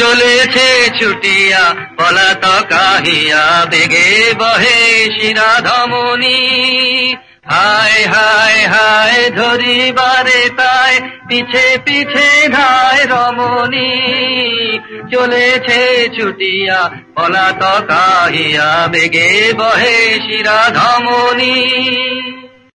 চলেছে ছুটিয়া, পলাতক আহিয়া, বেগে বহে শিরা ধমনী হায় হায় হায়, ধরিবারে তাই পিছে পিছে ধায় রমণী। চলেছে ছুটিয়া, পলাতক আহিয়া, বেগে বহে শিরা ধমনী